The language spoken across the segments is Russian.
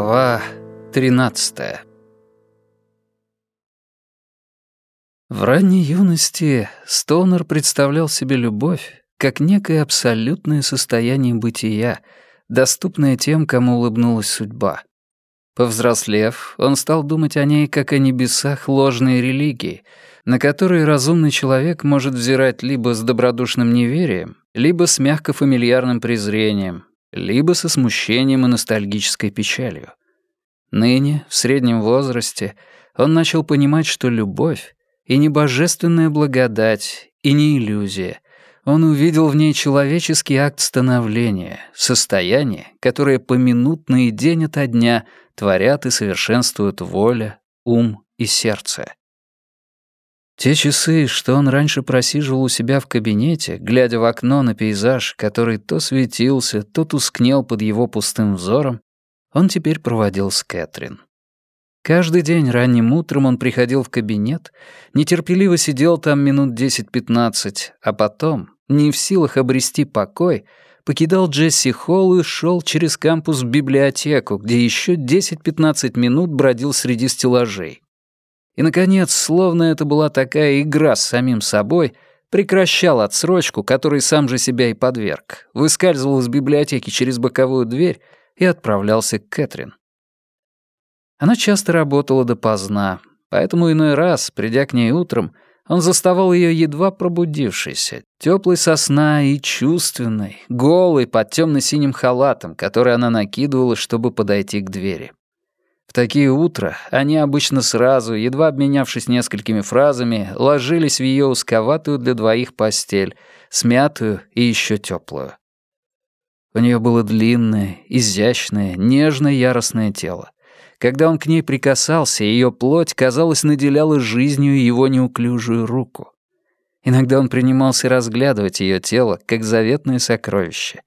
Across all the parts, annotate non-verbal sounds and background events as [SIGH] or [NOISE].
Глава 13 В ранней юности Стоунер представлял себе любовь как некое абсолютное состояние бытия, доступное тем, кому улыбнулась судьба. Повзрослев, он стал думать о ней как о небесах ложной религии, на которые разумный человек может взирать либо с добродушным неверием, либо с мягко-фамильярным презрением, либо со смущением и ностальгической печалью. Ныне, в среднем возрасте, он начал понимать, что любовь и не божественная благодать, и не иллюзия. Он увидел в ней человеческий акт становления, состояние, которое поминутно и день ото дня творят и совершенствуют воля, ум и сердце. Те часы, что он раньше просиживал у себя в кабинете, глядя в окно на пейзаж, который то светился, то тускнел под его пустым взором, он теперь проводил с Кэтрин. Каждый день ранним утром он приходил в кабинет, нетерпеливо сидел там минут 10-15, а потом, не в силах обрести покой, покидал Джесси Холл и шел через кампус в библиотеку, где еще 10-15 минут бродил среди стеллажей. И, наконец, словно это была такая игра с самим собой, прекращал отсрочку, которой сам же себя и подверг, выскальзывал из библиотеки через боковую дверь и отправлялся к Кэтрин. Она часто работала допоздна, поэтому иной раз, придя к ней утром, он заставал ее едва пробудившейся, теплой сосна и чувственной, голой под темно-синим халатом, который она накидывала, чтобы подойти к двери. В такие утра они обычно сразу, едва обменявшись несколькими фразами, ложились в ее узковатую для двоих постель, смятую и еще теплую. У нее было длинное, изящное, нежное, яростное тело. Когда он к ней прикасался, ее плоть, казалось, наделяла жизнью его неуклюжую руку. Иногда он принимался разглядывать ее тело, как заветное сокровище,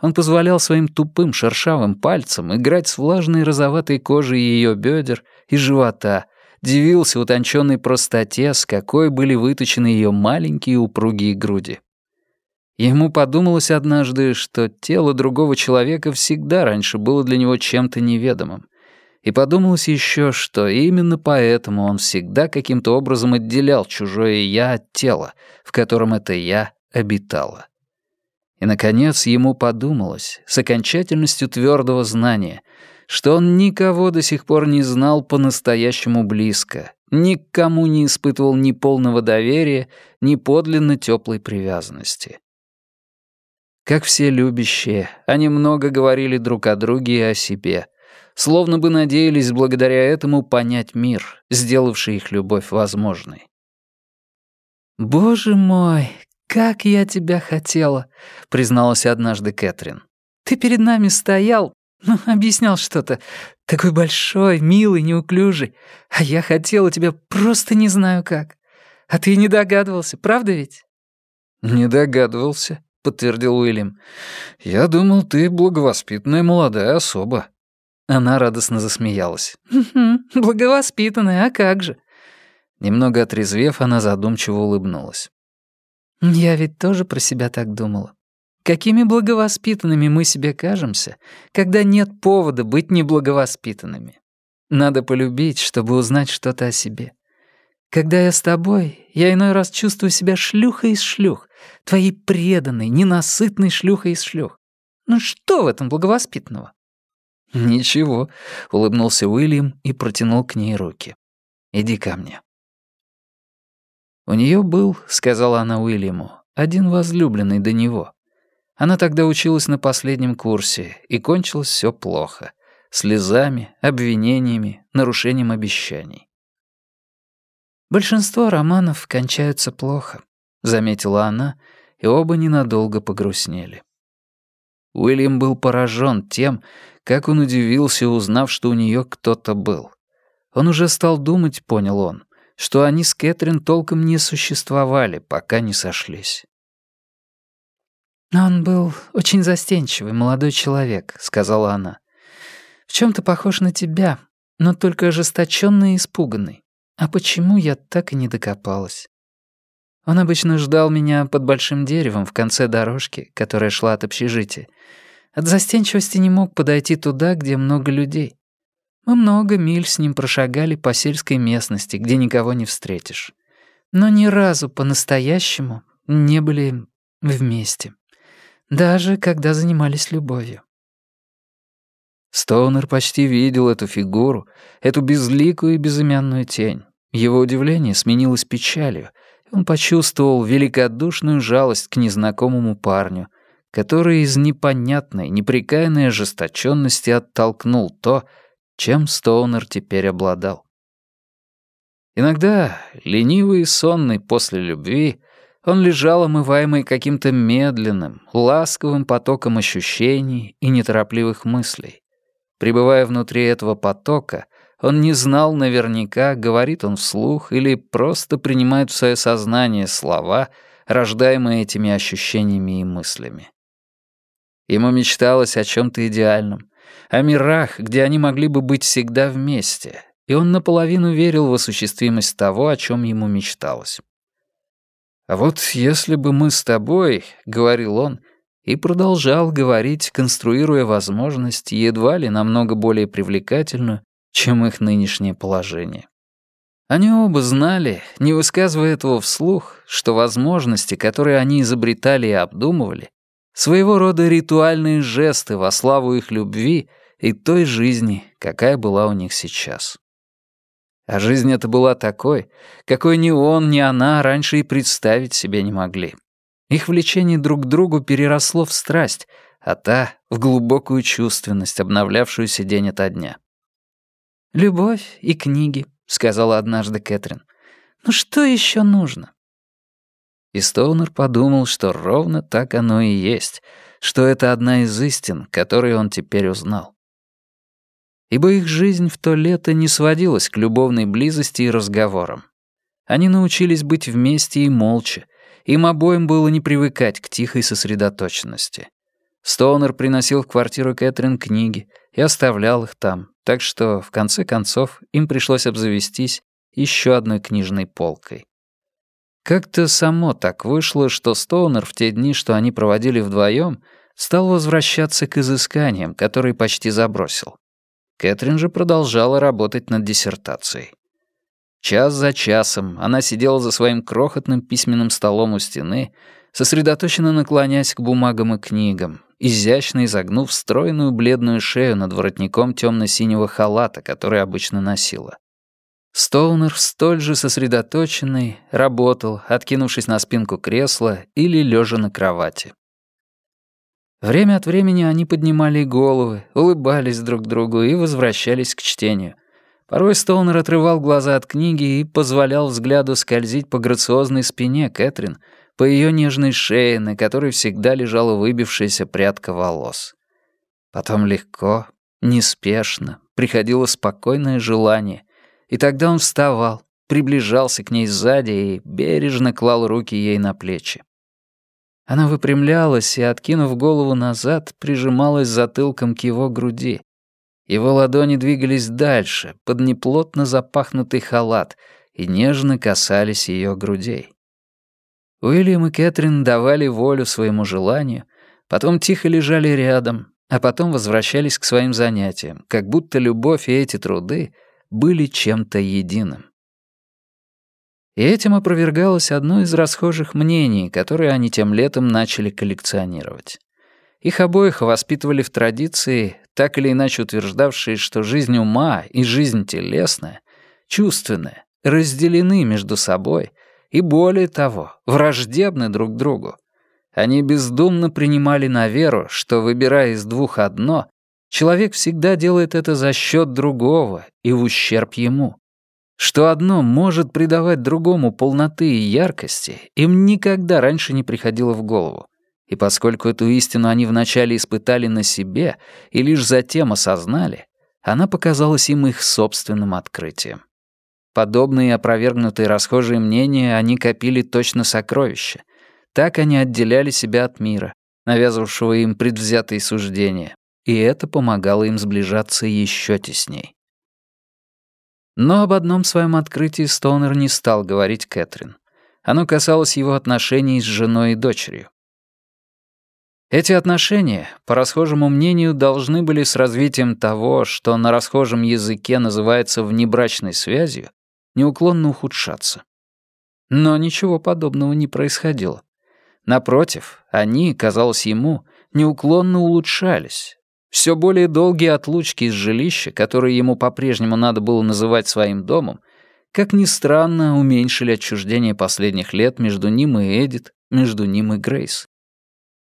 он позволял своим тупым шершавым пальцам играть с влажной розоватой кожей ее бедер и живота, дивился утонченной простоте, с какой были выточены ее маленькие упругие груди. Ему подумалось однажды, что тело другого человека всегда раньше было для него чем-то неведомым. И подумалось еще, что именно поэтому он всегда каким-то образом отделял чужое «я» от тела, в котором это «я» обитало. И, наконец, ему подумалось, с окончательностью твердого знания, что он никого до сих пор не знал по-настоящему близко, никому не испытывал ни полного доверия, ни подлинно теплой привязанности. Как все любящие, они много говорили друг о друге и о себе, словно бы надеялись благодаря этому понять мир, сделавший их любовь возможной. «Боже мой, «Как я тебя хотела», — призналась однажды Кэтрин. «Ты перед нами стоял, ну, [LAUGHS] объяснял что-то. Такой большой, милый, неуклюжий. А я хотела тебя просто не знаю как. А ты не догадывался, правда ведь?» «Не догадывался», — подтвердил Уильям. «Я думал, ты благовоспитанная молодая особа». Она радостно засмеялась. «Благовоспитанная, а как же?» Немного отрезвев, она задумчиво улыбнулась. Я ведь тоже про себя так думала. Какими благовоспитанными мы себе кажемся, когда нет повода быть неблаговоспитанными. Надо полюбить, чтобы узнать что-то о себе. Когда я с тобой, я иной раз чувствую себя шлюхой из шлюх, твоей преданной, ненасытной шлюхой из шлюх. Ну что в этом благовоспитанного? «Ничего», — улыбнулся Уильям и протянул к ней руки. «Иди ко мне». У нее был, сказала она Уильяму, один возлюбленный до него. Она тогда училась на последнем курсе, и кончилось все плохо. Слезами, обвинениями, нарушением обещаний. «Большинство романов кончаются плохо», — заметила она, и оба ненадолго погрустнели. Уильям был поражен тем, как он удивился, узнав, что у нее кто-то был. Он уже стал думать, понял он, что они с Кэтрин толком не существовали, пока не сошлись. «Он был очень застенчивый молодой человек», — сказала она. «В чем-то похож на тебя, но только ожесточенный и испуганный. А почему я так и не докопалась?» Он обычно ждал меня под большим деревом в конце дорожки, которая шла от общежития. От застенчивости не мог подойти туда, где много людей. Мы много миль с ним прошагали по сельской местности, где никого не встретишь. Но ни разу по-настоящему не были вместе. Даже когда занимались любовью. Стоунер почти видел эту фигуру, эту безликую и безымянную тень. Его удивление сменилось печалью. Он почувствовал великодушную жалость к незнакомому парню, который из непонятной, непрекаянной ожесточенности оттолкнул то, чем Стоунер теперь обладал. Иногда, ленивый и сонный после любви, он лежал омываемый каким-то медленным, ласковым потоком ощущений и неторопливых мыслей. Пребывая внутри этого потока, он не знал наверняка, говорит он вслух или просто принимает в свое сознание слова, рождаемые этими ощущениями и мыслями. Ему мечталось о чем-то идеальном, о мирах, где они могли бы быть всегда вместе, и он наполовину верил в осуществимость того, о чем ему мечталось. «А вот если бы мы с тобой, — говорил он, и продолжал говорить, конструируя возможность, едва ли намного более привлекательную, чем их нынешнее положение. Они оба знали, не высказывая этого вслух, что возможности, которые они изобретали и обдумывали, своего рода ритуальные жесты во славу их любви и той жизни, какая была у них сейчас. А жизнь эта была такой, какой ни он, ни она раньше и представить себе не могли. Их влечение друг к другу переросло в страсть, а та — в глубокую чувственность, обновлявшуюся день ото дня. «Любовь и книги», — сказала однажды Кэтрин. «Ну что еще нужно?» И Стоунер подумал, что ровно так оно и есть, что это одна из истин, которые он теперь узнал. Ибо их жизнь в то лето не сводилась к любовной близости и разговорам. Они научились быть вместе и молча, им обоим было не привыкать к тихой сосредоточенности. Стоунер приносил в квартиру Кэтрин книги и оставлял их там, так что, в конце концов, им пришлось обзавестись еще одной книжной полкой. Как-то само так вышло, что Стоунер в те дни, что они проводили вдвоем, стал возвращаться к изысканиям, которые почти забросил. Кэтрин же продолжала работать над диссертацией. Час за часом она сидела за своим крохотным письменным столом у стены, сосредоточенно наклоняясь к бумагам и книгам, изящно изогнув стройную бледную шею над воротником темно-синего халата, который обычно носила. Стоунер, столь же сосредоточенный, работал, откинувшись на спинку кресла или лежа на кровати. Время от времени они поднимали головы, улыбались друг другу и возвращались к чтению. Порой Стоунер отрывал глаза от книги и позволял взгляду скользить по грациозной спине Кэтрин, по ее нежной шее, на которой всегда лежала выбившаяся прядка волос. Потом легко, неспешно приходило спокойное желание, и тогда он вставал, приближался к ней сзади и бережно клал руки ей на плечи. Она выпрямлялась и, откинув голову назад, прижималась затылком к его груди, его ладони двигались дальше, под неплотно запахнутый халат, и нежно касались ее грудей. Уильям и Кэтрин давали волю своему желанию, потом тихо лежали рядом, а потом возвращались к своим занятиям, как будто любовь и эти труды были чем-то единым. И этим опровергалось одно из расхожих мнений, которые они тем летом начали коллекционировать. Их обоих воспитывали в традиции, так или иначе утверждавшие, что жизнь ума и жизнь телесная, чувственная, разделены между собой и, более того, враждебны друг другу. Они бездумно принимали на веру, что, выбирая из двух одно, человек всегда делает это за счет другого и в ущерб ему. Что одно может придавать другому полноты и яркости, им никогда раньше не приходило в голову. И поскольку эту истину они вначале испытали на себе и лишь затем осознали, она показалась им их собственным открытием. Подобные опровергнутые расхожие мнения они копили точно сокровища. Так они отделяли себя от мира, навязывавшего им предвзятые суждения, и это помогало им сближаться еще тесней. Но об одном своем открытии Стоунер не стал говорить Кэтрин. Оно касалось его отношений с женой и дочерью. Эти отношения, по расхожему мнению, должны были с развитием того, что на расхожем языке называется внебрачной связью, неуклонно ухудшаться. Но ничего подобного не происходило. Напротив, они, казалось ему, неуклонно улучшались. Все более долгие отлучки из жилища, которые ему по-прежнему надо было называть своим домом, как ни странно, уменьшили отчуждение последних лет между ним и Эдит, между ним и Грейс.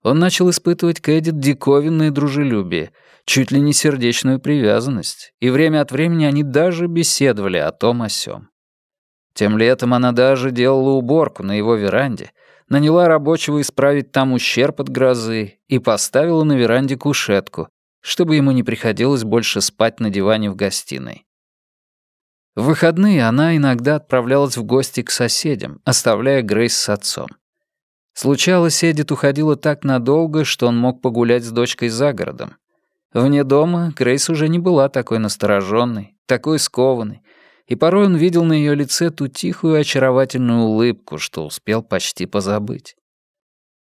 Он начал испытывать к Эдит диковинное дружелюбие, чуть ли не сердечную привязанность, и время от времени они даже беседовали о том о сём. Тем летом она даже делала уборку на его веранде, наняла рабочего исправить там ущерб от грозы и поставила на веранде кушетку, чтобы ему не приходилось больше спать на диване в гостиной. В выходные она иногда отправлялась в гости к соседям, оставляя Грейс с отцом. Случалось, Эдит уходила так надолго, что он мог погулять с дочкой за городом. Вне дома Грейс уже не была такой настороженной, такой скованной, и порой он видел на ее лице ту тихую очаровательную улыбку, что успел почти позабыть.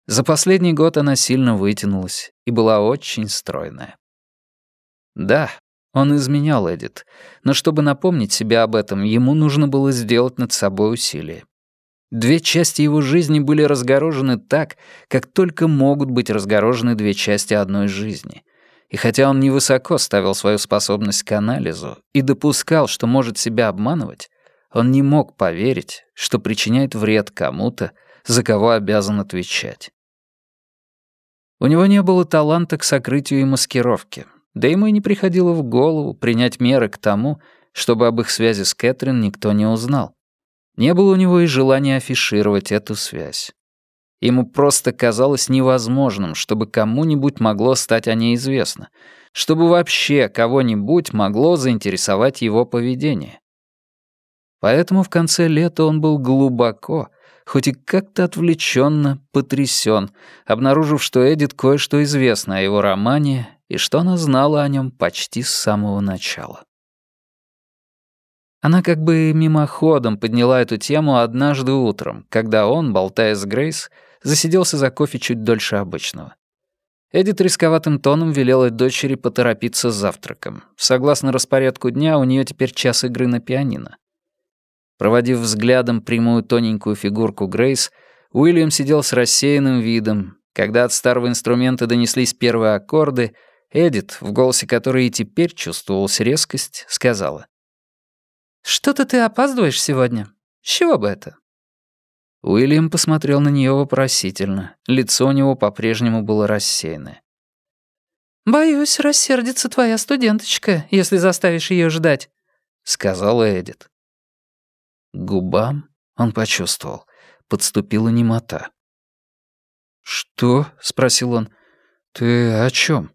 За последний год она сильно вытянулась и была очень стройная. Да, он изменял Эдит, но чтобы напомнить себе об этом, ему нужно было сделать над собой усилие. Две части его жизни были разгорожены так, как только могут быть разгорожены две части одной жизни. И хотя он невысоко ставил свою способность к анализу и допускал, что может себя обманывать, он не мог поверить, что причиняет вред кому-то, за кого обязан отвечать. У него не было таланта к сокрытию и маскировке, да ему и не приходило в голову принять меры к тому, чтобы об их связи с Кэтрин никто не узнал. Не было у него и желания афишировать эту связь. Ему просто казалось невозможным, чтобы кому-нибудь могло стать о ней известно, чтобы вообще кого-нибудь могло заинтересовать его поведение. Поэтому в конце лета он был глубоко, хоть и как-то отвлеченно, потрясен, обнаружив, что Эдит кое-что известно о его романе и что она знала о нем почти с самого начала. Она как бы мимоходом подняла эту тему однажды утром, когда он, болтая с Грейс, засиделся за кофе чуть дольше обычного. Эдит рисковатым тоном велела дочери поторопиться с завтраком. Согласно распорядку дня, у нее теперь час игры на пианино. Проводив взглядом прямую тоненькую фигурку Грейс, Уильям сидел с рассеянным видом. Когда от старого инструмента донеслись первые аккорды, Эдит, в голосе которой и теперь чувствовалась резкость, сказала. «Что-то ты опаздываешь сегодня. С чего бы это?» Уильям посмотрел на нее вопросительно. Лицо у него по-прежнему было рассеянное. «Боюсь, рассердится твоя студенточка, если заставишь ее ждать», — сказала Эдит. Губам он почувствовал. Подступила немота. «Что?» — спросил он. «Ты о чем?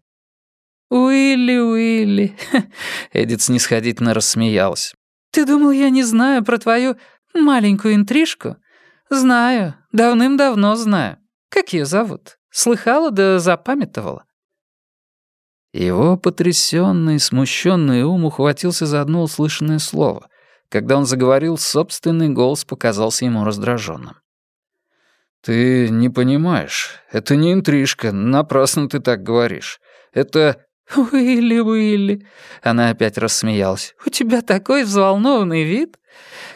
«Уилли, Уилли!» [LAUGHS] Эдит снисходительно рассмеялась. «Ты думал, я не знаю про твою маленькую интрижку? Знаю, давным-давно знаю. Как ее зовут? Слыхала да запамятовала?» Его потрясенный, смущенный ум ухватился за одно услышанное слово. Когда он заговорил, собственный голос показался ему раздраженным. «Ты не понимаешь. Это не интрижка. Напрасно ты так говоришь. Это «Уилли, Уилли!» Она опять рассмеялась. «У тебя такой взволнованный вид.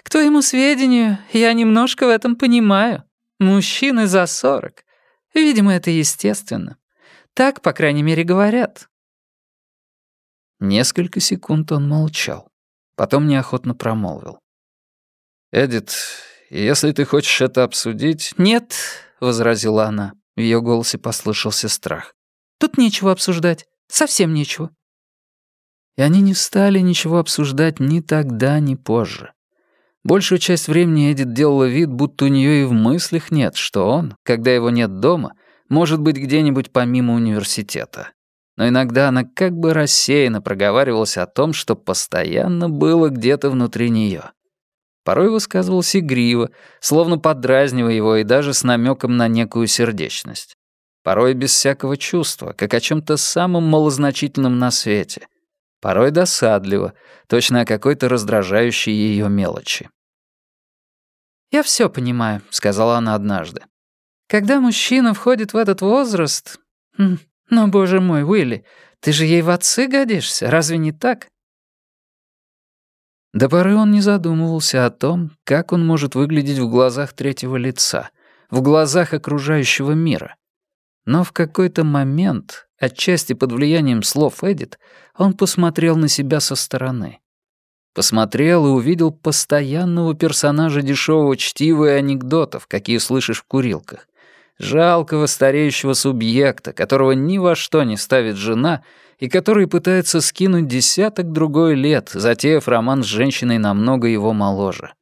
К твоему сведению, я немножко в этом понимаю. Мужчины за сорок. Видимо, это естественно. Так, по крайней мере, говорят». Несколько секунд он молчал. Потом неохотно промолвил. «Эдит, если ты хочешь это обсудить...» «Нет», — возразила она. В ее голосе послышался страх. «Тут нечего обсуждать. Совсем нечего». И они не стали ничего обсуждать ни тогда, ни позже. Большую часть времени Эдит делала вид, будто у нее и в мыслях нет, что он, когда его нет дома, может быть где-нибудь помимо университета. Но иногда она как бы рассеянно проговаривалась о том, что постоянно было где-то внутри нее. Порой высказывалась игриво, словно подразнивая его и даже с намеком на некую сердечность порой без всякого чувства, как о чем-то самом малозначительном на свете, порой досадливо, точно о какой-то раздражающей ее мелочи. «Я все понимаю», — сказала она однажды. «Когда мужчина входит в этот возраст, «Но, боже мой, Уилли, ты же ей в отцы годишься, разве не так?» До поры он не задумывался о том, как он может выглядеть в глазах третьего лица, в глазах окружающего мира. Но в какой-то момент, отчасти под влиянием слов Эдит, он посмотрел на себя со стороны. Посмотрел и увидел постоянного персонажа дешевого чтива и анекдотов, какие слышишь в курилках. Жалкого стареющего субъекта, которого ни во что не ставит жена и который пытается скинуть десяток другой лет, затеяв роман с женщиной намного его моложе.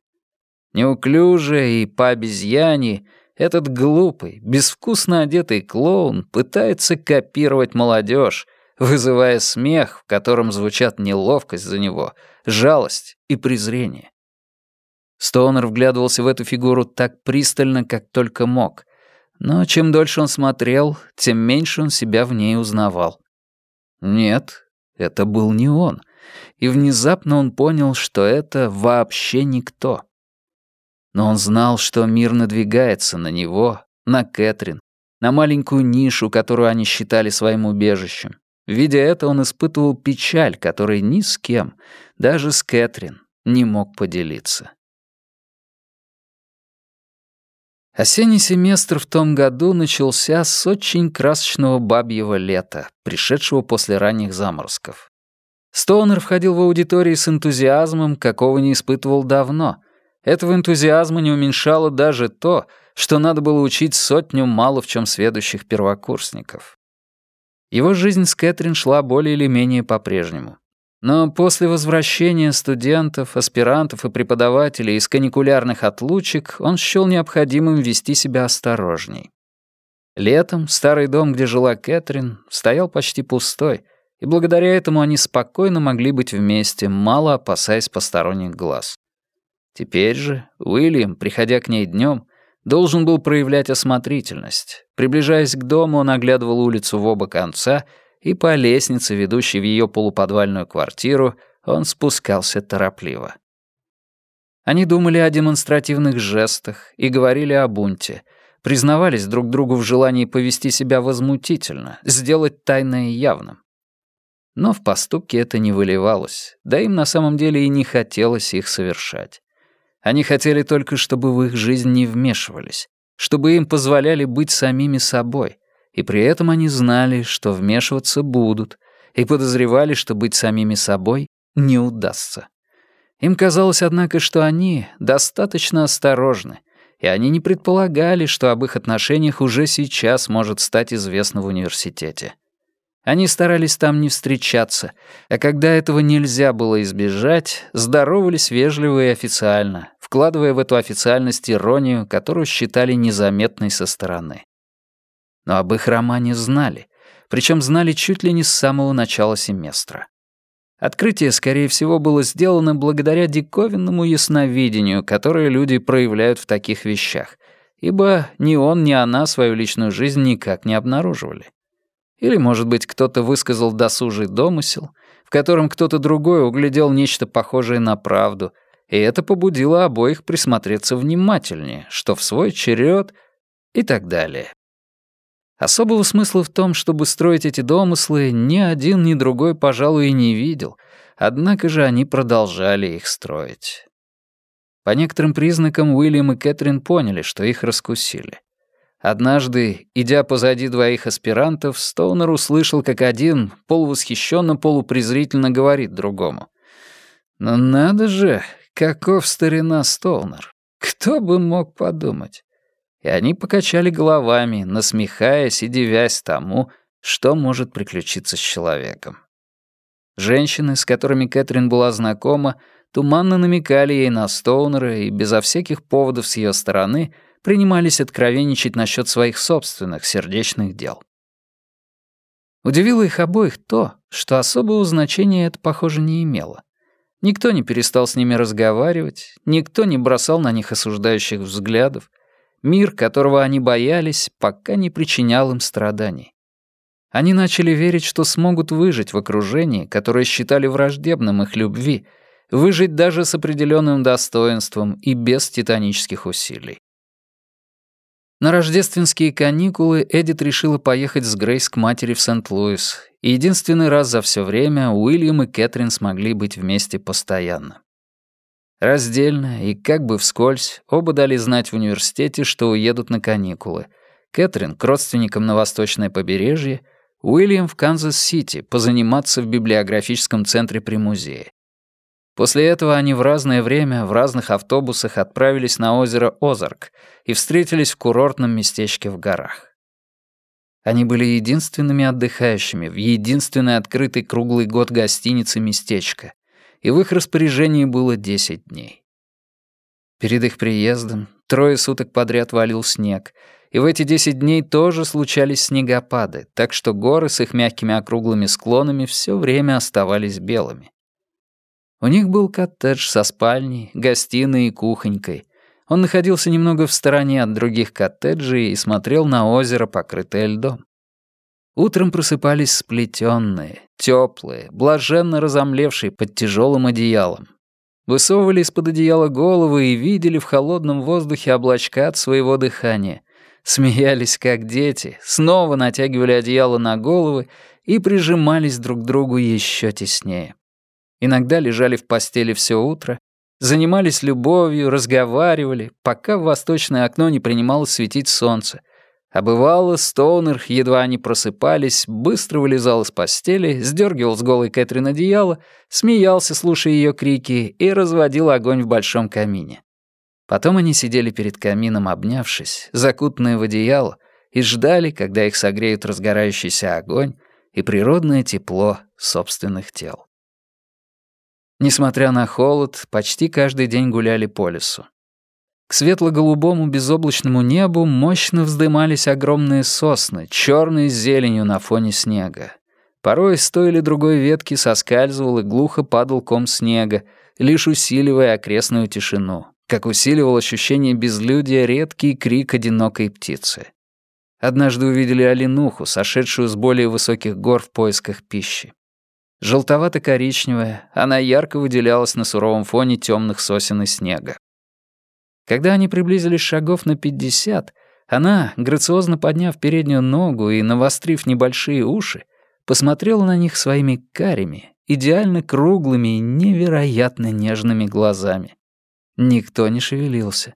Неуклюже и по обезьяне этот глупый, безвкусно одетый клоун пытается копировать молодежь, вызывая смех, в котором звучат неловкость за него, жалость и презрение. Стоунер вглядывался в эту фигуру так пристально, как только мог. Но чем дольше он смотрел, тем меньше он себя в ней узнавал. Нет, это был не он. И внезапно он понял, что это вообще никто. Но он знал, что мир надвигается на него, на Кэтрин, на маленькую нишу, которую они считали своим убежищем. Видя это, он испытывал печаль, которой ни с кем, даже с Кэтрин, не мог поделиться. Осенний семестр в том году начался с очень красочного бабьего лета, пришедшего после ранних заморозков. Стоунер входил в аудитории с энтузиазмом, какого не испытывал давно. Этого энтузиазма не уменьшало даже то, что надо было учить сотню мало в чем сведущих первокурсников. Его жизнь с Кэтрин шла более или менее по-прежнему. Но после возвращения студентов, аспирантов и преподавателей из каникулярных отлучек он счел необходимым вести себя осторожней. Летом старый дом, где жила Кэтрин, стоял почти пустой, и благодаря этому они спокойно могли быть вместе, мало опасаясь посторонних глаз. Теперь же Уильям, приходя к ней днем, должен был проявлять осмотрительность. Приближаясь к дому, он оглядывал улицу в оба конца — и по лестнице, ведущей в ее полуподвальную квартиру, он спускался торопливо. Они думали о демонстративных жестах и говорили о бунте, признавались друг другу в желании повести себя возмутительно, сделать тайное явным. Но в поступке это не выливалось, да им на самом деле и не хотелось их совершать. Они хотели только, чтобы в их жизнь не вмешивались, чтобы им позволяли быть самими собой, и при этом они знали, что вмешиваться будут, и подозревали, что быть самими собой не удастся. Им казалось, однако, что они достаточно осторожны, и они не предполагали, что об их отношениях уже сейчас может стать известно в университете. Они старались там не встречаться, а когда этого нельзя было избежать, здоровались вежливо и официально, вкладывая в эту официальность иронию, которую считали незаметной со стороны но об их романе знали, причем знали чуть ли не с самого начала семестра. Открытие, скорее всего, было сделано благодаря диковинному ясновидению, которое люди проявляют в таких вещах, ибо ни он, ни она свою личную жизнь никак не обнаруживали. Или, может быть, кто-то высказал досужий домысел, в котором кто-то другой углядел нечто похожее на правду, и это побудило обоих присмотреться внимательнее, что в свой черед и так далее. Особого смысла в том, чтобы строить эти домыслы, ни один, ни другой, пожалуй, и не видел, однако же они продолжали их строить. По некоторым признакам Уильям и Кэтрин поняли, что их раскусили. Однажды, идя позади двоих аспирантов, Стоунер услышал, как один полувосхищенно, полупрезрительно говорит другому. «Ну надо же, каков старина Стоунер! Кто бы мог подумать? и они покачали головами, насмехаясь и дивясь тому, что может приключиться с человеком. Женщины, с которыми Кэтрин была знакома, туманно намекали ей на Стоунера и безо всяких поводов с ее стороны принимались откровенничать насчет своих собственных сердечных дел. Удивило их обоих то, что особого значения это, похоже, не имело. Никто не перестал с ними разговаривать, никто не бросал на них осуждающих взглядов, Мир, которого они боялись, пока не причинял им страданий. Они начали верить, что смогут выжить в окружении, которое считали враждебным их любви, выжить даже с определенным достоинством и без титанических усилий. На рождественские каникулы Эдит решила поехать с Грейс к матери в Сент-Луис, и единственный раз за все время Уильям и Кэтрин смогли быть вместе постоянно. Раздельно и как бы вскользь оба дали знать в университете, что уедут на каникулы. Кэтрин к родственникам на восточное побережье, Уильям в Канзас-Сити позаниматься в библиографическом центре при музее. После этого они в разное время в разных автобусах отправились на озеро Озарк и встретились в курортном местечке в горах. Они были единственными отдыхающими в единственной открытой круглый год гостинице местечко, и в их распоряжении было 10 дней. Перед их приездом трое суток подряд валил снег, и в эти 10 дней тоже случались снегопады, так что горы с их мягкими округлыми склонами все время оставались белыми. У них был коттедж со спальней, гостиной и кухонькой. Он находился немного в стороне от других коттеджей и смотрел на озеро, покрытое льдом. Утром просыпались сплетенные, теплые, блаженно разомлевшие под тяжелым одеялом. Высовывали из-под одеяла головы и видели в холодном воздухе облачка от своего дыхания. Смеялись, как дети, снова натягивали одеяло на головы и прижимались друг к другу еще теснее. Иногда лежали в постели все утро, занимались любовью, разговаривали, пока в восточное окно не принимало светить солнце. А бывало, Стоунер, едва они просыпались, быстро вылезал из постели, сдергивал с голой Кэтрин одеяло, смеялся, слушая ее крики, и разводил огонь в большом камине. Потом они сидели перед камином, обнявшись, закутанные в одеяло, и ждали, когда их согреют разгорающийся огонь и природное тепло собственных тел. Несмотря на холод, почти каждый день гуляли по лесу. К светло-голубому безоблачному небу мощно вздымались огромные сосны, черные с зеленью на фоне снега. Порой с той или другой ветки соскальзывал и глухо падал ком снега, лишь усиливая окрестную тишину, как усиливал ощущение безлюдия редкий крик одинокой птицы. Однажды увидели оленуху, сошедшую с более высоких гор в поисках пищи. Желтовато-коричневая, она ярко выделялась на суровом фоне темных сосен и снега. Когда они приблизились шагов на пятьдесят, она, грациозно подняв переднюю ногу и навострив небольшие уши, посмотрела на них своими карими, идеально круглыми и невероятно нежными глазами. Никто не шевелился.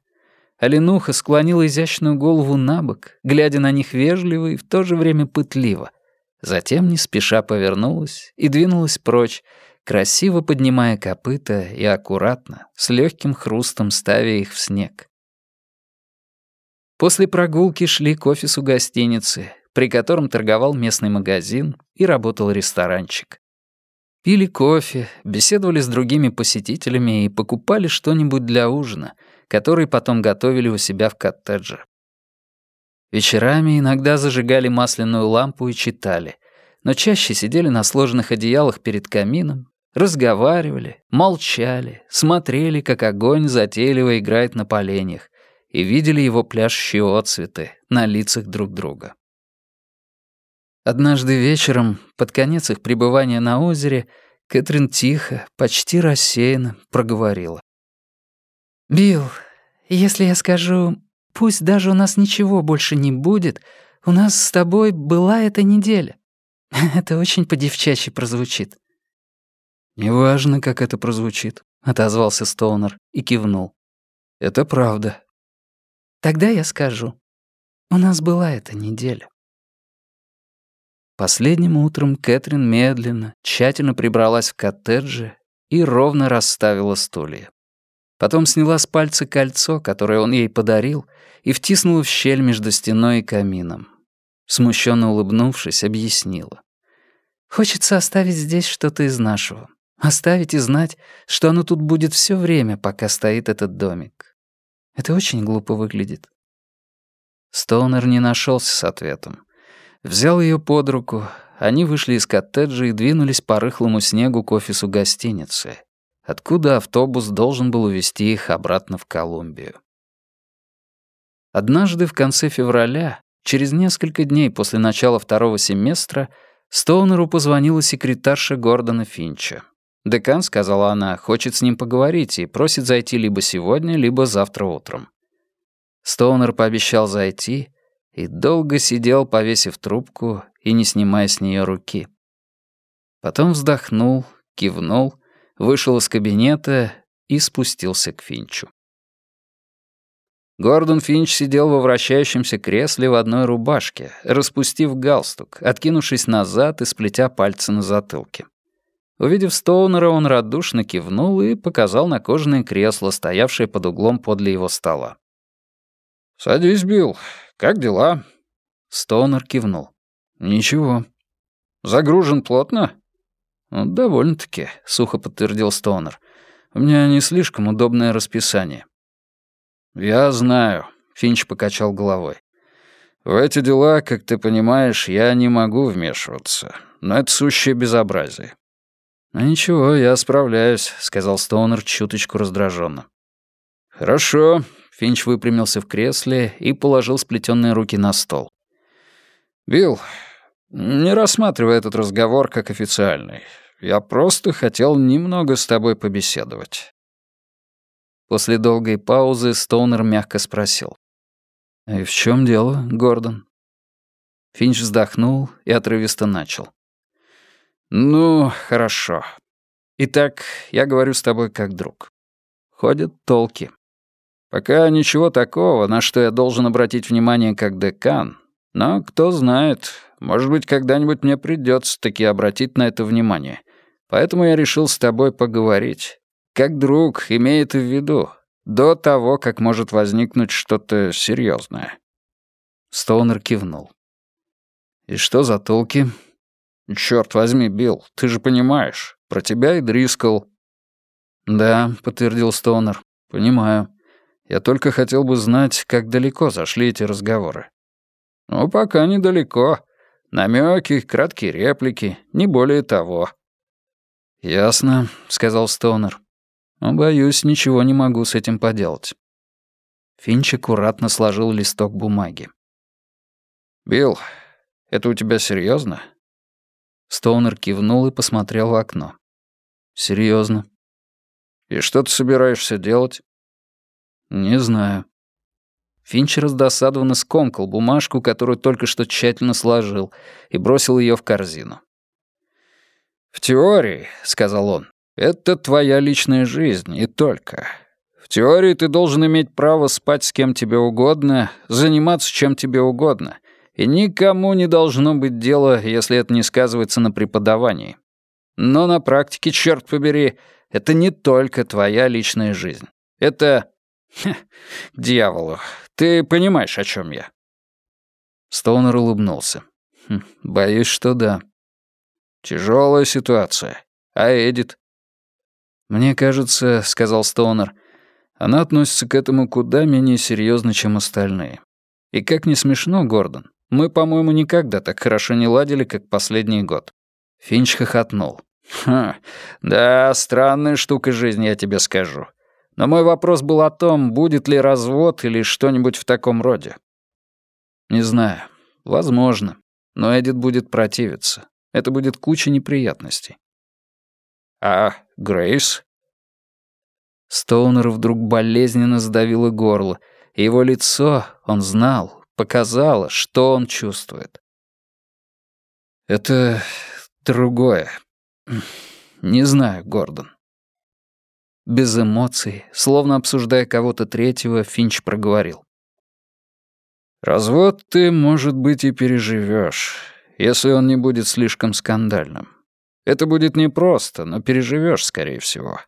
Оленуха склонила изящную голову на бок, глядя на них вежливо и в то же время пытливо — Затем не спеша повернулась и двинулась прочь, красиво поднимая копыта и аккуратно, с легким хрустом ставя их в снег. После прогулки шли к офису гостиницы, при котором торговал местный магазин и работал ресторанчик. Пили кофе, беседовали с другими посетителями и покупали что-нибудь для ужина, который потом готовили у себя в коттедже. Вечерами иногда зажигали масляную лампу и читали, но чаще сидели на сложенных одеялах перед камином, разговаривали, молчали, смотрели, как огонь затейливо играет на поленьях, и видели его пляшущие отцветы на лицах друг друга. Однажды вечером, под конец их пребывания на озере, Кэтрин тихо, почти рассеянно проговорила. «Билл, если я скажу, Пусть даже у нас ничего больше не будет, у нас с тобой была эта неделя. [LAUGHS] Это очень по-девчачьи прозвучит». «Неважно, как это прозвучит», — отозвался Стоунер и кивнул. «Это правда». «Тогда я скажу. У нас была эта неделя». Последним утром Кэтрин медленно, тщательно прибралась в коттедже и ровно расставила стулья. Потом сняла с пальца кольцо, которое он ей подарил, и втиснула в щель между стеной и камином. Смущенно улыбнувшись, объяснила. «Хочется оставить здесь что-то из нашего. Оставить и знать, что оно тут будет все время, пока стоит этот домик. Это очень глупо выглядит». Стоунер не нашелся с ответом. Взял ее под руку, они вышли из коттеджа и двинулись по рыхлому снегу к офису гостиницы откуда автобус должен был увезти их обратно в Колумбию. Однажды в конце февраля, через несколько дней после начала второго семестра, Стоунеру позвонила секретарша Гордона Финча. Декан, сказала она, хочет с ним поговорить и просит зайти либо сегодня, либо завтра утром. Стоунер пообещал зайти и долго сидел, повесив трубку и не снимая с нее руки. Потом вздохнул, кивнул, вышел из кабинета и спустился к Финчу. Гордон Финч сидел во вращающемся кресле в одной рубашке, распустив галстук, откинувшись назад и сплетя пальцы на затылке. Увидев Стоунера, он радушно кивнул и показал на кожаное кресло, стоявшее под углом подле его стола. «Садись, Билл. Как дела?» Стоунер кивнул. «Ничего». «Загружен плотно?» «Довольно-таки», — сухо подтвердил Стоунер. «У меня не слишком удобное расписание». «Я знаю», — Финч покачал головой. «В эти дела, как ты понимаешь, я не могу вмешиваться. Но это сущее безобразие». «Ну ничего, я справляюсь», — сказал Стоунер чуточку раздраженно. «Хорошо», — Финч выпрямился в кресле и положил сплетенные руки на стол. «Билл, не рассматривай этот разговор как официальный. Я просто хотел немного с тобой побеседовать. После долгой паузы Стоунер мягко спросил. «И в чем дело, Гордон?» Финч вздохнул и отрывисто начал. «Ну, хорошо. Итак, я говорю с тобой как друг. Ходят толки. Пока ничего такого, на что я должен обратить внимание как декан, но кто знает, может быть, когда-нибудь мне придется таки обратить на это внимание. Поэтому я решил с тобой поговорить. Как друг, имеет в виду, до того, как может возникнуть что-то серьезное. Стоунер кивнул. «И что за толки?» «Чёрт возьми, Билл, ты же понимаешь, про тебя и Дрискл». «Да», — подтвердил Стоунер, — «понимаю. Я только хотел бы знать, как далеко зашли эти разговоры». «Ну, пока недалеко. Намёки, краткие реплики, не более того». «Ясно», — сказал Стоунер. Боюсь, ничего не могу с этим поделать. Финч аккуратно сложил листок бумаги. «Билл, это у тебя серьезно? Стоунер кивнул и посмотрел в окно. Серьезно. «И что ты собираешься делать?» «Не знаю». Финч раздосадованно скомкал бумажку, которую только что тщательно сложил, и бросил ее в корзину. «В теории», — сказал он, это твоя личная жизнь, и только. В теории ты должен иметь право спать с кем тебе угодно, заниматься чем тебе угодно. И никому не должно быть дела, если это не сказывается на преподавании. Но на практике, черт побери, это не только твоя личная жизнь. Это... Хе, дьяволу. Ты понимаешь, о чем я?» Стоунер улыбнулся. Хм, «Боюсь, что да». «Тяжелая ситуация. А Эдит?» «Мне кажется», — сказал Стоунер, — «она относится к этому куда менее серьезно, чем остальные. И как не смешно, Гордон, мы, по-моему, никогда так хорошо не ладили, как последний год». Финч хохотнул. «Ха, да, странная штука жизни, я тебе скажу. Но мой вопрос был о том, будет ли развод или что-нибудь в таком роде». «Не знаю. Возможно. Но Эдит будет противиться. Это будет куча неприятностей. «А Грейс?» Стоунер вдруг болезненно сдавило горло, и его лицо, он знал, показало, что он чувствует. «Это другое. Не знаю, Гордон». Без эмоций, словно обсуждая кого-то третьего, Финч проговорил. «Развод ты, может быть, и переживешь, если он не будет слишком скандальным. Это будет непросто, но переживешь, скорее всего.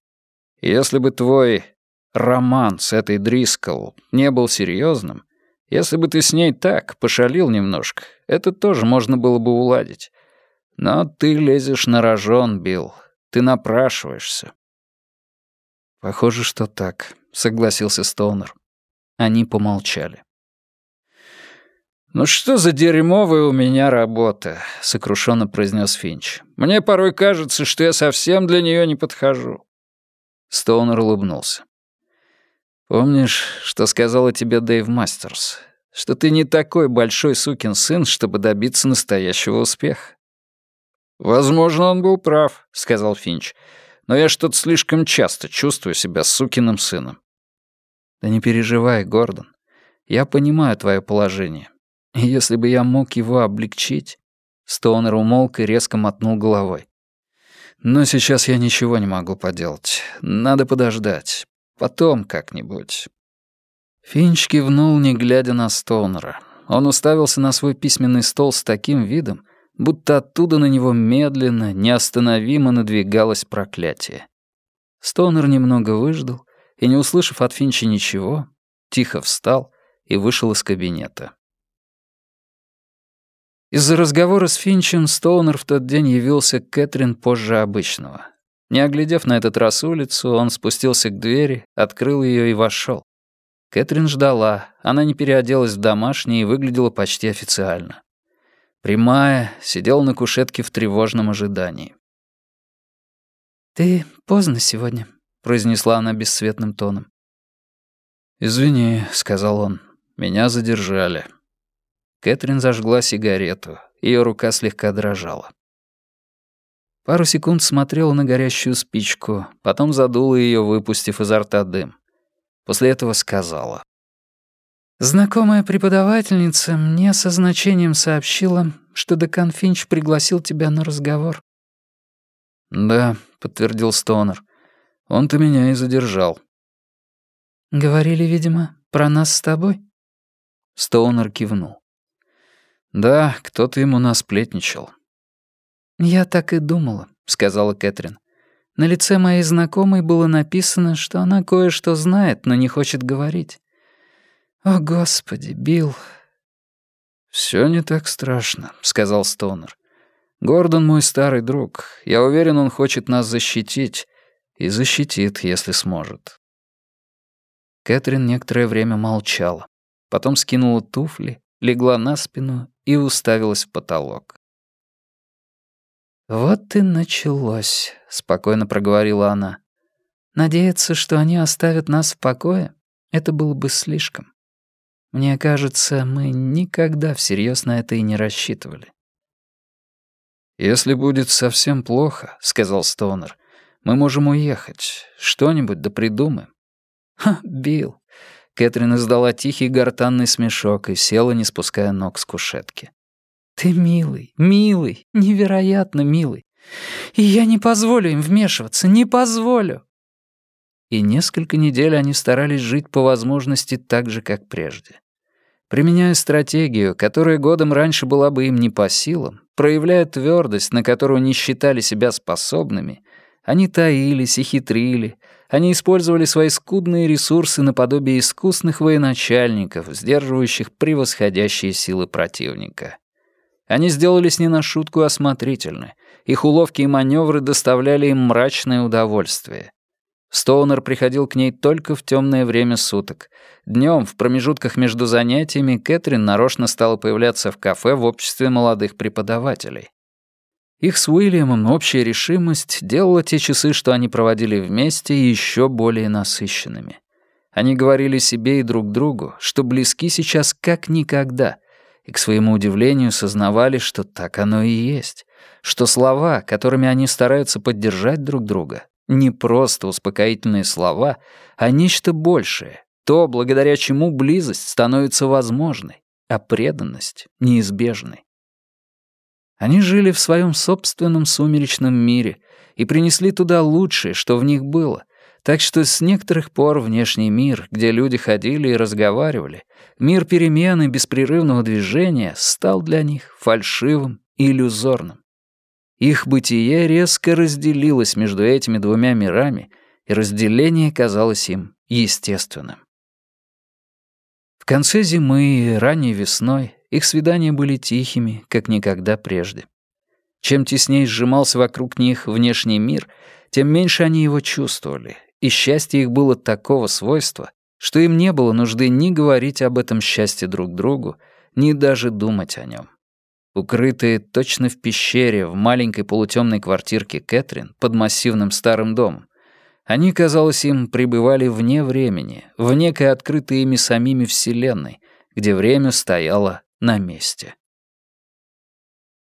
Если бы твой роман с этой Дрискл не был серьезным, если бы ты с ней так пошалил немножко, это тоже можно было бы уладить. Но ты лезешь на рожон, Билл. Ты напрашиваешься. Похоже, что так, согласился Стоунер. Они помолчали. «Ну что за дерьмовая у меня работа», — сокрушенно произнес Финч. «Мне порой кажется, что я совсем для нее не подхожу». Стоунер улыбнулся. «Помнишь, что сказала тебе Дэйв Мастерс? Что ты не такой большой сукин сын, чтобы добиться настоящего успеха?» «Возможно, он был прав», — сказал Финч. «Но я что-то слишком часто чувствую себя сукиным сыном». «Да не переживай, Гордон. Я понимаю твое положение. И если бы я мог его облегчить...» Стоунер умолк и резко мотнул головой. «Но сейчас я ничего не могу поделать. Надо подождать. Потом как-нибудь». Финч кивнул, не глядя на Стоунера. Он уставился на свой письменный стол с таким видом, будто оттуда на него медленно, неостановимо надвигалось проклятие. Стоунер немного выждал и, не услышав от Финча ничего, тихо встал и вышел из кабинета. Из-за разговора с Финчем Стоунер в тот день явился к Кэтрин позже обычного. Не оглядев на этот раз улицу, он спустился к двери, открыл ее и вошел. Кэтрин ждала, она не переоделась в домашнее и выглядела почти официально. Прямая, сидела на кушетке в тревожном ожидании. «Ты поздно сегодня», — произнесла она бесцветным тоном. «Извини», — сказал он, — «меня задержали». Кэтрин зажгла сигарету, ее рука слегка дрожала. Пару секунд смотрела на горящую спичку, потом задула ее, выпустив изо рта дым. После этого сказала. «Знакомая преподавательница мне со значением сообщила, что Декан Финч пригласил тебя на разговор». «Да», — подтвердил Стонер. «Он-то меня и задержал». «Говорили, видимо, про нас с тобой?» Стоунер кивнул. «Да, кто-то ему насплетничал». «Я так и думала», — сказала Кэтрин. На лице моей знакомой было написано, что она кое-что знает, но не хочет говорить. «О, Господи, Билл!» «Всё не так страшно», — сказал Стоунер. «Гордон мой старый друг. Я уверен, он хочет нас защитить. И защитит, если сможет». Кэтрин некоторое время молчала. Потом скинула туфли, легла на спину и уставилась в потолок. «Вот и началось», — спокойно проговорила она. «Надеяться, что они оставят нас в покое, это было бы слишком. Мне кажется, мы никогда всерьез на это и не рассчитывали». «Если будет совсем плохо», — сказал Стоунер, — «мы можем уехать. Что-нибудь да придумаем». «Ха, Билл!» Кэтрин издала тихий гортанный смешок и села, не спуская ног с кушетки. Ты милый, милый, невероятно милый. И я не позволю им вмешиваться, не позволю. И несколько недель они старались жить по возможности так же, как прежде. Применяя стратегию, которая годом раньше была бы им не по силам, проявляя твердость, на которую не считали себя способными, они таились и хитрили, они использовали свои скудные ресурсы наподобие искусных военачальников, сдерживающих превосходящие силы противника. Они сделались не на шутку осмотрительны. Их уловки и маневры доставляли им мрачное удовольствие. Стоунер приходил к ней только в темное время суток. Днем, в промежутках между занятиями, Кэтрин нарочно стала появляться в кафе в обществе молодых преподавателей. Их с Уильямом общая решимость делала те часы, что они проводили вместе, еще более насыщенными. Они говорили себе и друг другу, что близки сейчас как никогда, и, к своему удивлению, сознавали, что так оно и есть, что слова, которыми они стараются поддержать друг друга, не просто успокоительные слова, а нечто большее, то, благодаря чему близость становится возможной, а преданность — неизбежной. Они жили в своем собственном сумеречном мире и принесли туда лучшее, что в них было, так что с некоторых пор внешний мир, где люди ходили и разговаривали, мир перемены беспрерывного движения, стал для них фальшивым и иллюзорным. Их бытие резко разделилось между этими двумя мирами, и разделение казалось им естественным. В конце зимы и ранней весной их свидания были тихими, как никогда прежде. Чем теснее сжимался вокруг них внешний мир, тем меньше они его чувствовали, и счастье их было такого свойства, что им не было нужды ни говорить об этом счастье друг другу, ни даже думать о нем. Укрытые точно в пещере в маленькой полутемной квартирке Кэтрин под массивным старым домом, они, казалось им, пребывали вне времени, в некой открытой ими самими вселенной, где время стояло на месте.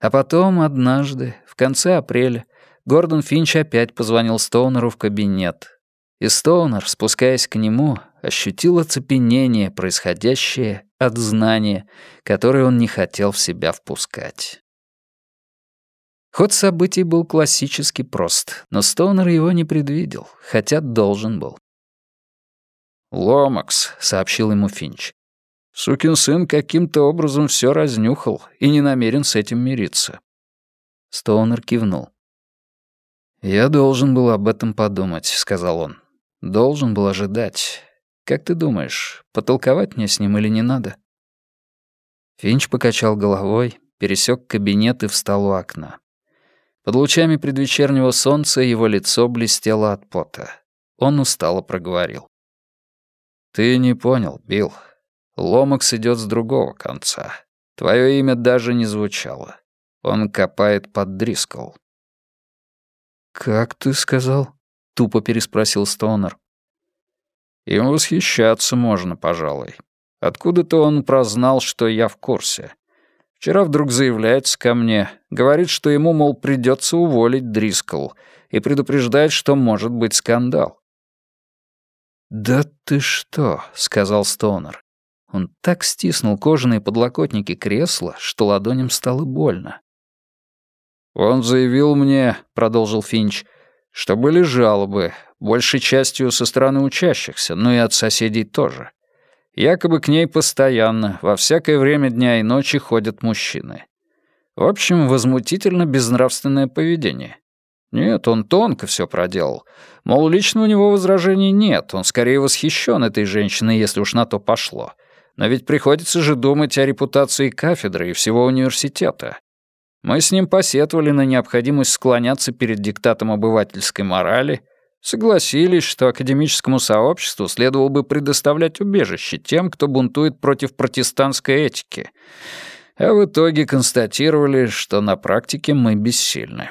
А потом, однажды, в конце апреля, Гордон Финч опять позвонил Стоунеру в кабинет, и Стоунер, спускаясь к нему, ощутил оцепенение, происходящее от знания, которое он не хотел в себя впускать. Ход событий был классически прост, но Стоунер его не предвидел, хотя должен был. «Ломакс», — сообщил ему Финч. «Сукин сын каким-то образом все разнюхал и не намерен с этим мириться». Стоунер кивнул. «Я должен был об этом подумать», — сказал он. «Должен был ожидать. Как ты думаешь, потолковать мне с ним или не надо?» Финч покачал головой, пересек кабинет и встал у окна. Под лучами предвечернего солнца его лицо блестело от пота. Он устало проговорил. «Ты не понял, Билл. Ломакс идет с другого конца. Твое имя даже не звучало. Он копает под Дрискл». «Как ты сказал?» — тупо переспросил Стоунер. «Им восхищаться можно, пожалуй. Откуда-то он прознал, что я в курсе. Вчера вдруг заявляется ко мне, говорит, что ему, мол, придется уволить Дрискл, и предупреждает, что может быть скандал. «Да ты что?» — сказал Стоунер. Он так стиснул кожаные подлокотники кресла, что ладоням стало больно. «Он заявил мне», — продолжил Финч, — «что были жалобы, большей частью со стороны учащихся, но и от соседей тоже. Якобы к ней постоянно, во всякое время дня и ночи ходят мужчины. В общем, возмутительно безнравственное поведение. Нет, он тонко все проделал. Мол, лично у него возражений нет, он скорее восхищен этой женщиной, если уж на то пошло. Но ведь приходится же думать о репутации кафедры и всего университета. Мы с ним посетовали на необходимость склоняться перед диктатом обывательской морали — согласились, что академическому сообществу следовало бы предоставлять убежище тем, кто бунтует против протестантской этики, а в итоге констатировали, что на практике мы бессильны.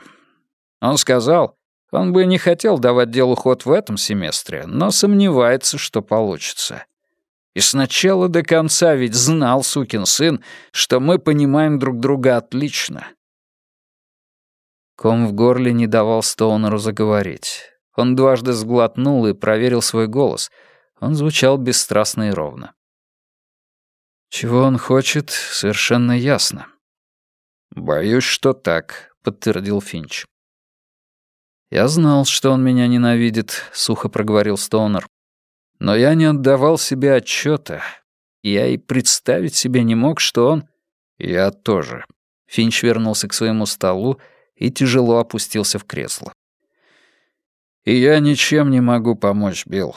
Он сказал, он бы не хотел давать делу ход в этом семестре, но сомневается, что получится. И сначала до конца ведь знал сукин сын, что мы понимаем друг друга отлично. Ком в горле не давал Стоунеру заговорить. Он дважды сглотнул и проверил свой голос. Он звучал бесстрастно и ровно. Чего он хочет, совершенно ясно. «Боюсь, что так», — подтвердил Финч. «Я знал, что он меня ненавидит», — сухо проговорил Стоунер. «Но я не отдавал себе отчета. Я и представить себе не мог, что он...» «Я тоже». Финч вернулся к своему столу и тяжело опустился в кресло. И я ничем не могу помочь, Билл.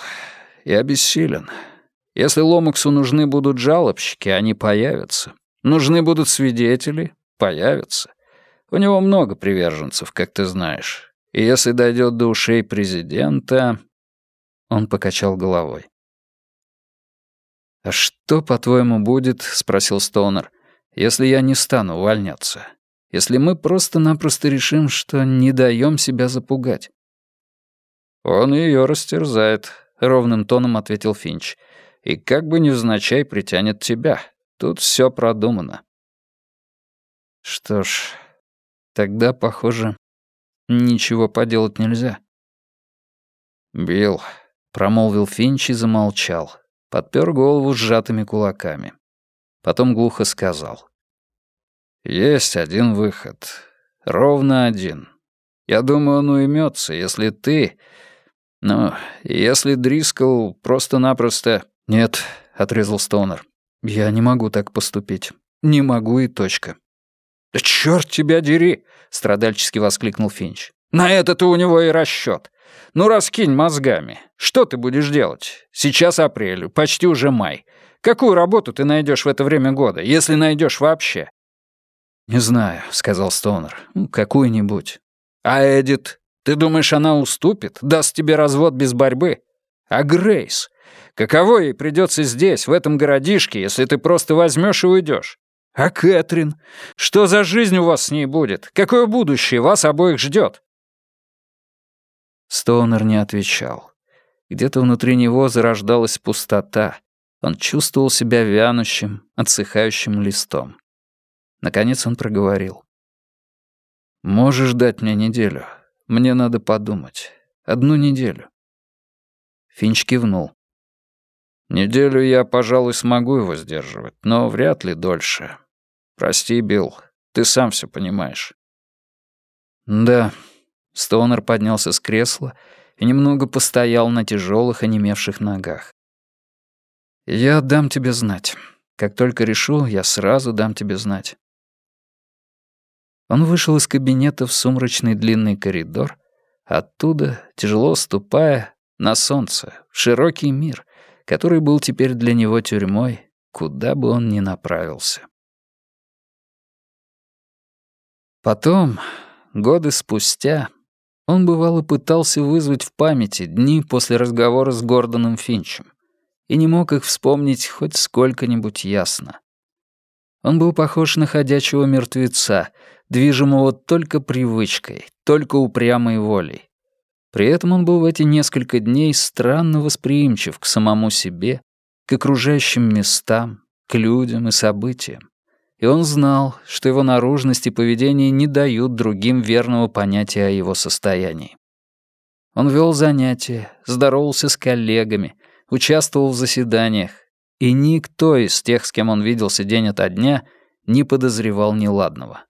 Я бессилен. Если Ломаксу нужны будут жалобщики, они появятся. Нужны будут свидетели, появятся. У него много приверженцев, как ты знаешь. И если дойдет до ушей президента... Он покачал головой. «А что, по-твоему, будет, — спросил Стоунер, — если я не стану увольняться? Если мы просто-напросто решим, что не даем себя запугать?» «Он ее растерзает», — ровным тоном ответил Финч. «И как бы невзначай притянет тебя. Тут все продумано». «Что ж, тогда, похоже, ничего поделать нельзя». «Билл», — промолвил Финч и замолчал, подпер голову сжатыми кулаками. Потом глухо сказал. «Есть один выход. Ровно один. Я думаю, он уймется, если ты но если Дрискл просто-напросто... Нет, отрезал Стоунер. Я не могу так поступить. Не могу и точка. Да черт тебя дери! страдальчески воскликнул Финч. На это-то у него и расчет. Ну, раскинь мозгами. Что ты будешь делать? Сейчас апрель, почти уже май. Какую работу ты найдешь в это время года, если найдешь вообще? «Не знаю», — сказал Стоунер. «Ну, «Какую-нибудь». «А Эдит? Ты думаешь, она уступит, даст тебе развод без борьбы? А Грейс? Каково ей придется здесь, в этом городишке, если ты просто возьмешь и уйдешь? А Кэтрин? Что за жизнь у вас с ней будет? Какое будущее вас обоих ждет? Стоунер не отвечал. Где-то внутри него зарождалась пустота. Он чувствовал себя вянущим, отсыхающим листом. Наконец он проговорил. «Можешь дать мне неделю. Мне надо подумать. Одну неделю». Финч кивнул. Неделю я, пожалуй, смогу его сдерживать, но вряд ли дольше. Прости, Билл, ты сам все понимаешь. Да. Стоунер поднялся с кресла и немного постоял на тяжелых онемевших ногах. Я дам тебе знать. Как только решу, я сразу дам тебе знать. Он вышел из кабинета в сумрачный длинный коридор, оттуда, тяжело ступая, на солнце, в широкий мир, который был теперь для него тюрьмой, куда бы он ни направился. Потом, годы спустя, он бывало пытался вызвать в памяти дни после разговора с Гордоном Финчем и не мог их вспомнить хоть сколько-нибудь ясно. Он был похож на ходячего мертвеца, движимого только привычкой, только упрямой волей. При этом он был в эти несколько дней странно восприимчив к самому себе, к окружающим местам, к людям и событиям. И он знал, что его наружность и поведение не дают другим верного понятия о его состоянии. Он вел занятия, здоровался с коллегами, участвовал в заседаниях, и никто из тех, с кем он виделся день ото дня, не подозревал неладного.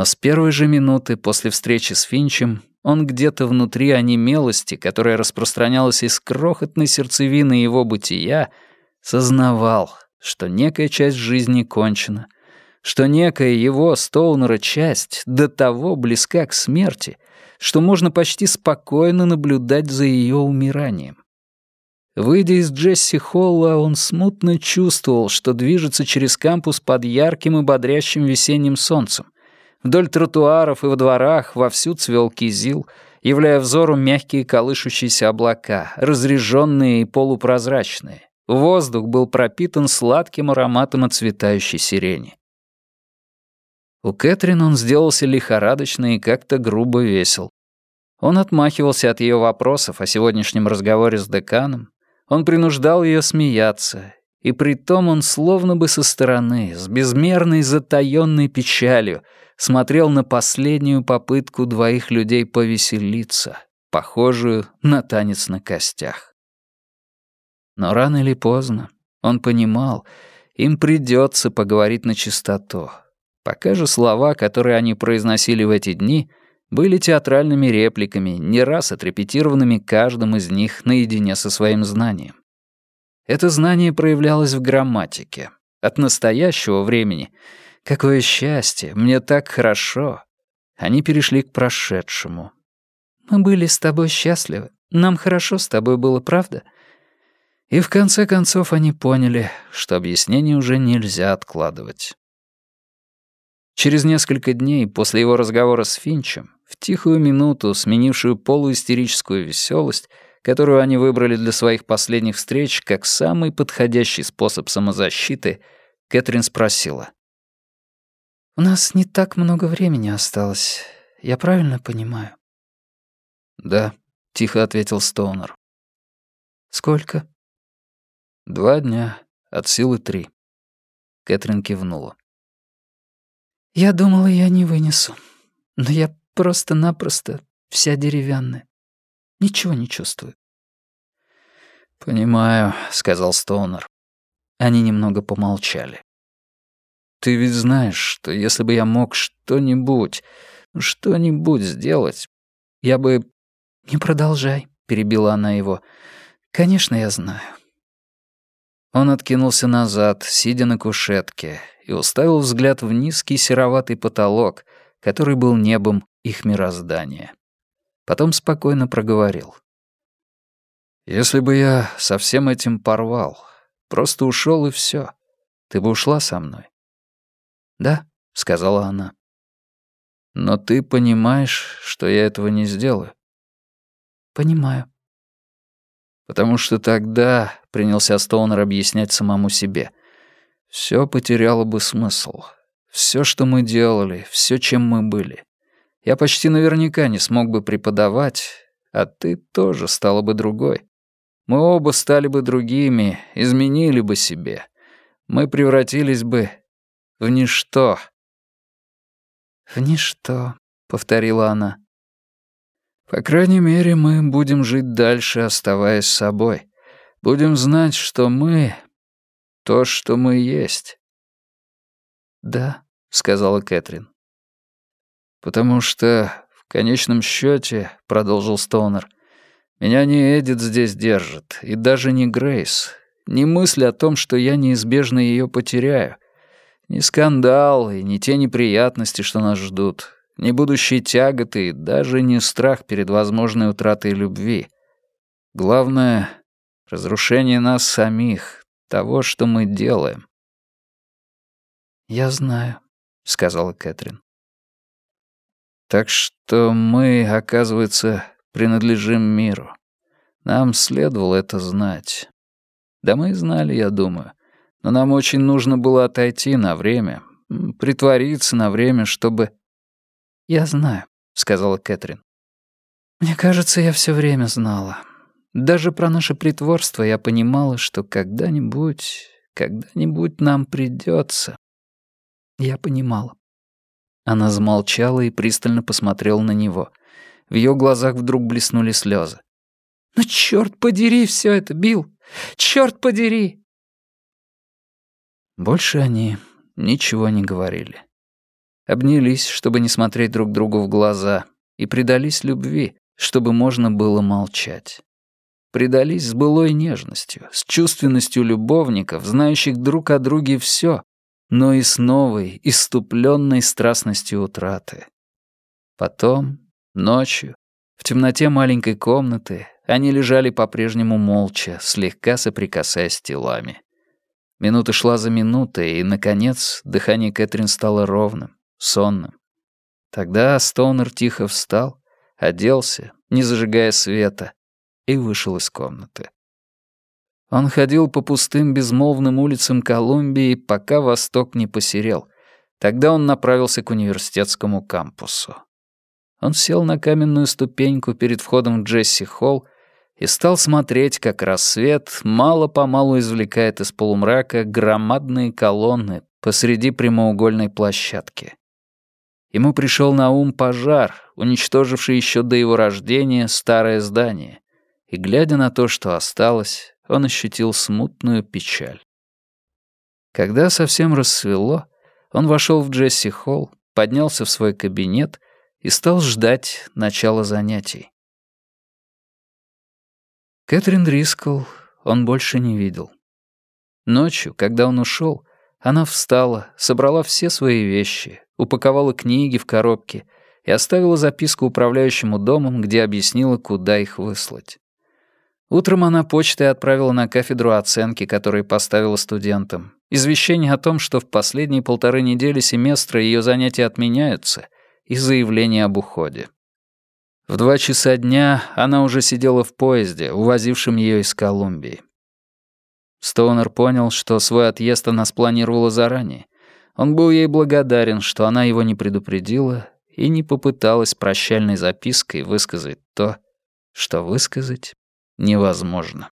Но с первой же минуты после встречи с Финчем он где-то внутри онемелости, которая распространялась из крохотной сердцевины его бытия, сознавал, что некая часть жизни кончена, что некая его, Стоунера, часть до того близка к смерти, что можно почти спокойно наблюдать за ее умиранием. Выйдя из Джесси Холла, он смутно чувствовал, что движется через кампус под ярким и бодрящим весенним солнцем. Вдоль тротуаров и во дворах вовсю цвел кизил, являя взору мягкие колышущиеся облака, разреженные и полупрозрачные. Воздух был пропитан сладким ароматом отцветающей сирени. У Кэтрин он сделался лихорадочно и как-то грубо весел. Он отмахивался от ее вопросов о сегодняшнем разговоре с деканом, он принуждал ее смеяться, и притом он словно бы со стороны, с безмерной затаённой печалью, смотрел на последнюю попытку двоих людей повеселиться, похожую на танец на костях. Но рано или поздно он понимал, им придется поговорить на чистоту. Пока же слова, которые они произносили в эти дни, были театральными репликами, не раз отрепетированными каждым из них наедине со своим знанием. Это знание проявлялось в грамматике. От настоящего времени «Какое счастье! Мне так хорошо!» Они перешли к прошедшему. «Мы были с тобой счастливы. Нам хорошо с тобой было, правда?» И в конце концов они поняли, что объяснение уже нельзя откладывать. Через несколько дней после его разговора с Финчем в тихую минуту, сменившую полуистерическую веселость, которую они выбрали для своих последних встреч как самый подходящий способ самозащиты, Кэтрин спросила. «У нас не так много времени осталось. Я правильно понимаю?» «Да», — тихо ответил Стоунер. «Сколько?» «Два дня, от силы три». Кэтрин кивнула. «Я думала, я не вынесу. Но я Просто-напросто вся деревянная. Ничего не чувствую. «Понимаю», — сказал Стоунер. Они немного помолчали. «Ты ведь знаешь, что если бы я мог что-нибудь, что-нибудь сделать, я бы...» «Не продолжай», — перебила она его. «Конечно, я знаю». Он откинулся назад, сидя на кушетке, и уставил взгляд в низкий сероватый потолок, который был небом их мироздания. Потом спокойно проговорил. «Если бы я со всем этим порвал, просто ушел и все, ты бы ушла со мной?» «Да», — сказала она. «Но ты понимаешь, что я этого не сделаю?» «Понимаю». «Потому что тогда», — принялся Стоунер объяснять самому себе, «все потеряло бы смысл. Все, что мы делали, все, чем мы были я почти наверняка не смог бы преподавать, а ты тоже стала бы другой. Мы оба стали бы другими, изменили бы себе. Мы превратились бы в ничто. «В ничто», — повторила она. «По крайней мере, мы будем жить дальше, оставаясь собой. Будем знать, что мы — то, что мы есть». «Да», — сказала Кэтрин. «Потому что в конечном счете, продолжил Стоунер, — меня не Эдит здесь держит, и даже не Грейс, ни мысль о том, что я неизбежно ее потеряю, ни скандал и ни те неприятности, что нас ждут, ни будущие тяготы и даже не страх перед возможной утратой любви. Главное — разрушение нас самих, того, что мы делаем. «Я знаю», — сказала Кэтрин. «Так что мы, оказывается, принадлежим миру. Нам следовало это знать. Да мы и знали, я думаю. Но нам очень нужно было отойти на время, притвориться на время, чтобы...» «Я знаю», — сказала Кэтрин. «Мне кажется, я все время знала. Даже про наше притворство я понимала, что когда-нибудь, когда-нибудь нам придется. Я понимала». Она замолчала и пристально посмотрела на него. В ее глазах вдруг блеснули слезы. «Ну, черт подери все это, Билл! Черт подери!» Больше они ничего не говорили обнялись, чтобы не смотреть друг другу в глаза, и предались любви, чтобы можно было молчать. Предались с былой нежностью, с чувственностью любовников, знающих друг о друге все, но и с новой, иступленной страстностью утраты. Потом, ночью, в темноте маленькой комнаты, они лежали по-прежнему молча, слегка соприкасаясь телами. Минута шла за минутой, и, наконец, дыхание Кэтрин стало ровным сонным. Тогда Стоунер тихо встал, оделся, не зажигая света, и вышел из комнаты. Он ходил по пустым безмолвным улицам Колумбии, пока восток не посерел. Тогда он направился к университетскому кампусу. Он сел на каменную ступеньку перед входом в Джесси-холл и стал смотреть, как рассвет мало-помалу извлекает из полумрака громадные колонны посреди прямоугольной площадки. Ему пришел на ум пожар, уничтоживший еще до его рождения старое здание, и, глядя на то, что осталось, он ощутил смутную печаль. Когда совсем рассвело, он вошел в Джесси-холл, поднялся в свой кабинет и стал ждать начала занятий. Кэтрин Дрискл он больше не видел. Ночью, когда он ушел, она встала, собрала все свои вещи, упаковала книги в коробки и оставила записку управляющему домом, где объяснила, куда их выслать. Утром она почтой отправила на кафедру оценки, которые поставила студентам, извещение о том, что в последние полторы недели семестра ее занятия отменяются, и заявление об уходе. В два часа дня она уже сидела в поезде, увозившем ее из Колумбии. Стоунер понял, что свой отъезд она спланировала заранее, он был ей благодарен, что она его не предупредила и не попыталась прощальной запиской высказать то, что высказать невозможно.